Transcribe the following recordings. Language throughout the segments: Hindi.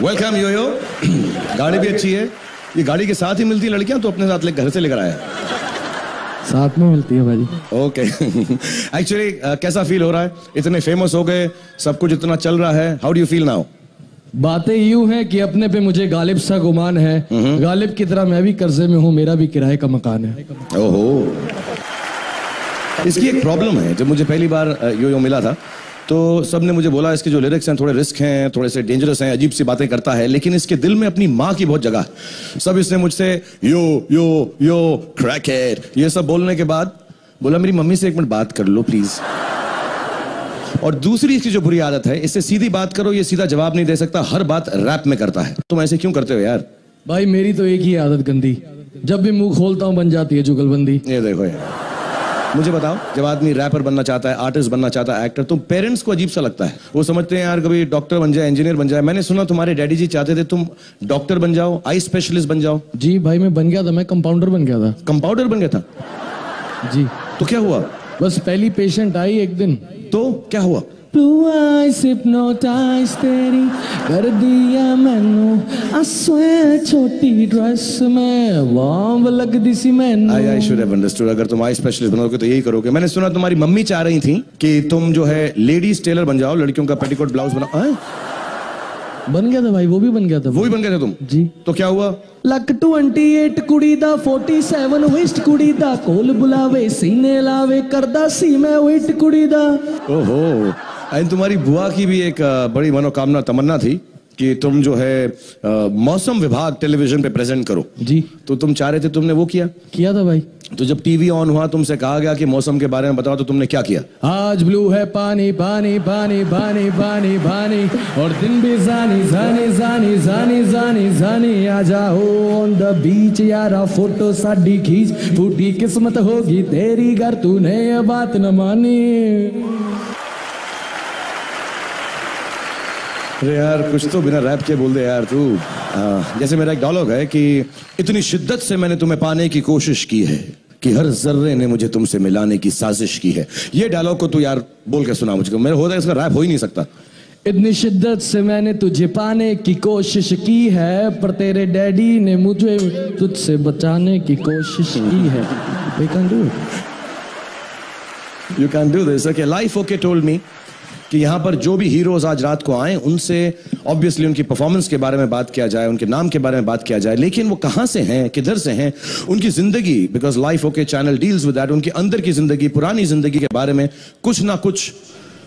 वेलकम यो यो गाड़ी भी अच्छी है। ये गाड़ी के साथ ही मिलती है लड़कियाँ तो अपने साथ ले घर से लेकर आया। साथ में मिलती है भाजी ओके एक्चुअली कैसा फील हो रहा है? इतने फ़ेमस हो गए सब कुछ इतना चल रहा है। How do you feel now बातें यूँ हैं कि अपने पे मुझे गालिब सा गुमान है। गालिब की तरह मैं भी कर्जे में हूँ मेरा भी किराए का मकान है। ओहो। इसकी एक प्रॉब्लम है। जब मुझे पहली बार यो यो मिला था तो सबने मुझे बोला इसके जो लिरिक्स हैं थोड़े रिस्क हैं थोड़े से डेंजरस हैं अजीब सी बातें करता है लेकिन इसके दिल में अपनी माँ की बहुत जगह। है सब इसने मुझसे यो यो यो क्रैकेट ये सब बोलने के बाद बोला मेरी मम्मी से एक मिनट बात कर लो प्लीज़ और दूसरी इसकी जो बुरी आदत है इससे सीधी बात करो ये सीधा जवाब नहीं दे सकता हर बात रैप में करता है। तुम ऐसे क्यों करते हो यार? भाई मेरी तो एक ही आदत गंदी। जब भी मुँह खोलता हूँ बन जाती है जुगलबंदी। ये देखो यार। मुझे बताओ जब आदमी रैपर बनना चाहता है आर्टिस्ट बनना चाहता है एक्टर तो पेरेंट्स को अजीब सा लगता है? वो समझते हैं यार कभी डॉक्टर बन जाए इंजीनियर बन जाए। मैंने सुना तुम्हारे डैडी जी चाहते थे तुम डॉक्टर बन जाओ आई स्पेशलिस्ट बन जाओ। जी भाई मैं बन गया था मैं कंपाउंडर बन गया था। कंपाउंडर बन गया था? जी। तो क्या हुआ? बस पहली पेशेंट आई एक दिन। तो क्या हुआ? Blue eyes hypnotize तेरी कर दिया मैनू I swear छोटी ड्रेस में वाम लगदी सी मैनू I I should have understood अगर तुम आई स्पेशलिस्ट बनोगे तो यही करोगे मैंने सुना तुम्हारी मम्मी चाह रही थी कि तुम जो है लेडीज टेलर बन जाओ लड़कियों का पेटीकोट ब्लाउज बनाओ हैं? बन गया था भाई वो भी बन गया था वो भी बन गए थे तुम जी तो क्या हुआ ਲੱਕ 28 ਕੁੜੀ ਦਾ 47 ਵੇਸਟ ਕੁੜੀ ਦਾ ਕੋਲ ਬੁਲਾਵੇ ਸੀਨੇ ਲਾਵੇ ਕਰਦਾ ਸੀ ਮੈਂ ਵੇਟ ਕੁੜੀ ਦਾ ओहो एंड तुम्हारी बुआ की भी एक बड़ी मनोकामना तमन्ना थी कि तुम जो है अ, मौसम विभाग टेलीविज़न पे प्रेजेंट करो। जी। तो तुम चाह रहे थे तुमने वो किया? किया था भाई। तो जब टीवी ऑन हुआ तुमसे कहा गया कि मौसम के बारे में बताओ तो तुमने क्या किया? आज ब्लू है पानी पानी पानी पानी पानी पानी और दिन भी जानी जानी जानी जानी जानी जानी आ जाओ ऑन द बीच यारा फ़ोटो साडी खींच। फूटी किस्मत होगी तेरी घर तूने ये बात न मानी। अरे यार कुछ तो बिना रैप के बोल दे यार तू। जैसे मेरा एक डायलॉग है कि इतनी शिद्दत से मैंने तुम्हें पाने की कोशिश की है कि हर जर्रे ने मुझे तुमसे मिलाने की साजिश की है। ये डायलॉग को तू यार बोल के सुना मुझको। मेरा होता है इसका रैप हो ही नहीं सकता। इतनी शिद्दत से मैंने तुझे पाने की कोशिश की है पर तेरे डैडी ने मुझे तुझसे बचाने की कोशिश की है। We can do it. You can do this okay life okay told me कि यहाँ पर जो भी हीरोज आज रात को आए, उनसे ऑब्वियसली उनकी परफॉर्मेंस के बारे में बात किया जाए, उनके नाम के बारे में बात किया जाए, लेकिन वो कहाँ से हैं, किधर से हैं, उनकी ज़िंदगी because life okay channel deals with that उनके अंदर की ज़िंदगी, पुरानी ज़िंदगी के बारे में कुछ ना कुछ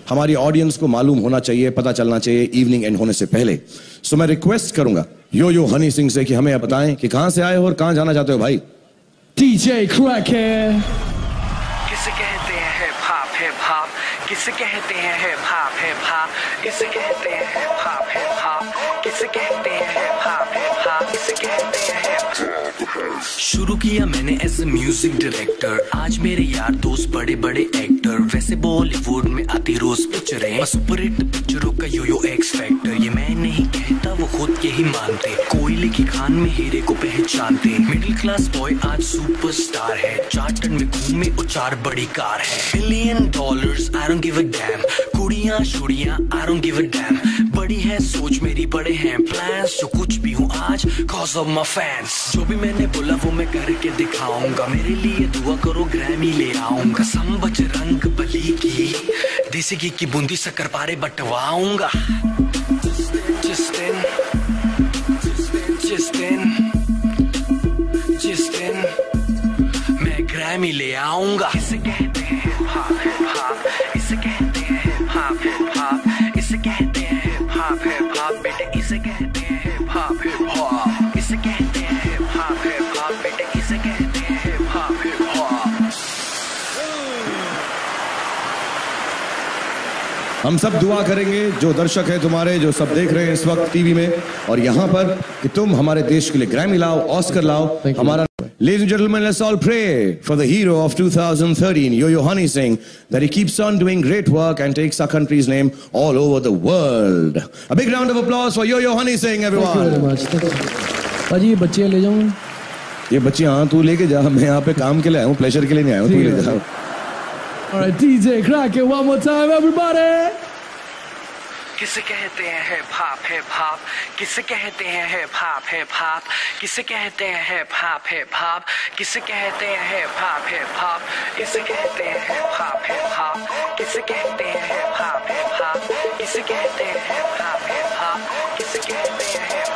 हमारी ऑडियंस को मालूम होना चाहिए, पता चलना चाहिए इवनिंग एंड होने से पहले। सो मैं रिक्वेस्ट करूँगा यो यो हनी सिंह से कि हमें बताएँ कि कहाँ से आए हो और कहाँ जाना चाहते हो भाई? DJ Crackhead किसे कहते हैं हिप हॉप हिप हॉप किसे कहते हैं हिप हॉप हिप हॉप किसे कहते हैं हिप हॉप हिप हॉप किसे कहते हैं हिप हॉप हिप हॉप किसे कहते हैं शुरू किया मैंने एज ए म्यूज़िक डायरेक्टर आज मेरे यार दोस्त बड़े बड़े एक्टर वैसे बॉलीवुड में आती रोज पिक्चरें सुपर हिट पिक्चरों का यो यो एक्स फैक्टर ये मैं नहीं कहता वो खुद यही मानते कोयले की खान में हीरे को पहचानते मिडिल क्लास बॉय आज सुपरस्टार है। चार्टर्ड में घूमे और चार बड़ी कार है। Billion dollars I give a damn कुड़ियाँ, शुड़ियाँ आई गिव अ डैम बड़ी है सोच, मेरी बड़े हैं प्लान्स जो कुछ भी हूँ आज कॉज ऑफ़ माई फैंस जो भी मैंने बोला, वो मैं करके दिखाऊँगा। मेरे लिए दुआ करो ग्रैमी ले आऊँगा। सम बच रंग बली की। देसी घी की बूंदी, शक्कर पारे बटवाऊँगा। मैं ग्रैमी ले आऊँगा इसे कहते हैं हिप हॉप इसे कहते हैं हिप हॉप इसे कहते हैं हिप हॉप बेटे इसे कहते हैं हिप हॉप इसे कहते हैं हिप हॉप बेटे इसे कहते हैं हिप हॉप हम सब दुआ करेंगे जो दर्शक है तुम्हारे जो सब देख रहे हैं इस वक्त टीवी में और यहाँ पर कि तुम हमारे देश के लिए ग्रैमी लाओ ऑस्कर लाओ हमारा Ladies and gentlemen, let's all pray for the hero of 2013, Yo-Yo Honey Singh, that he keeps on doing great work and takes our country's name all over the world. A big round of applause for Yo-Yo Honey Singh, Thank you very everyone. much. Thank you. भाजी ये बच्चे ले जाऊंगा ये बच्चे हाँ तू लेके जा मैं यहाँ पे काम के लिए आया हूँ प्लेजर के लिए नहीं आया हूँ तू ले जा Alright, DJ Crackhead, one more time, everybody. किसे कहते हैं है भाप है भाप किसे कहते हैं है भाप है भाप किसे कहते हैं है भाप है भाप किसे कहते हैं है भाप है भाप किसे कहते हैं है भाप है भाप किसे कहते हैं है भाप है भाप किसे कहते हैं है भाप है भाप किसे कहते हैं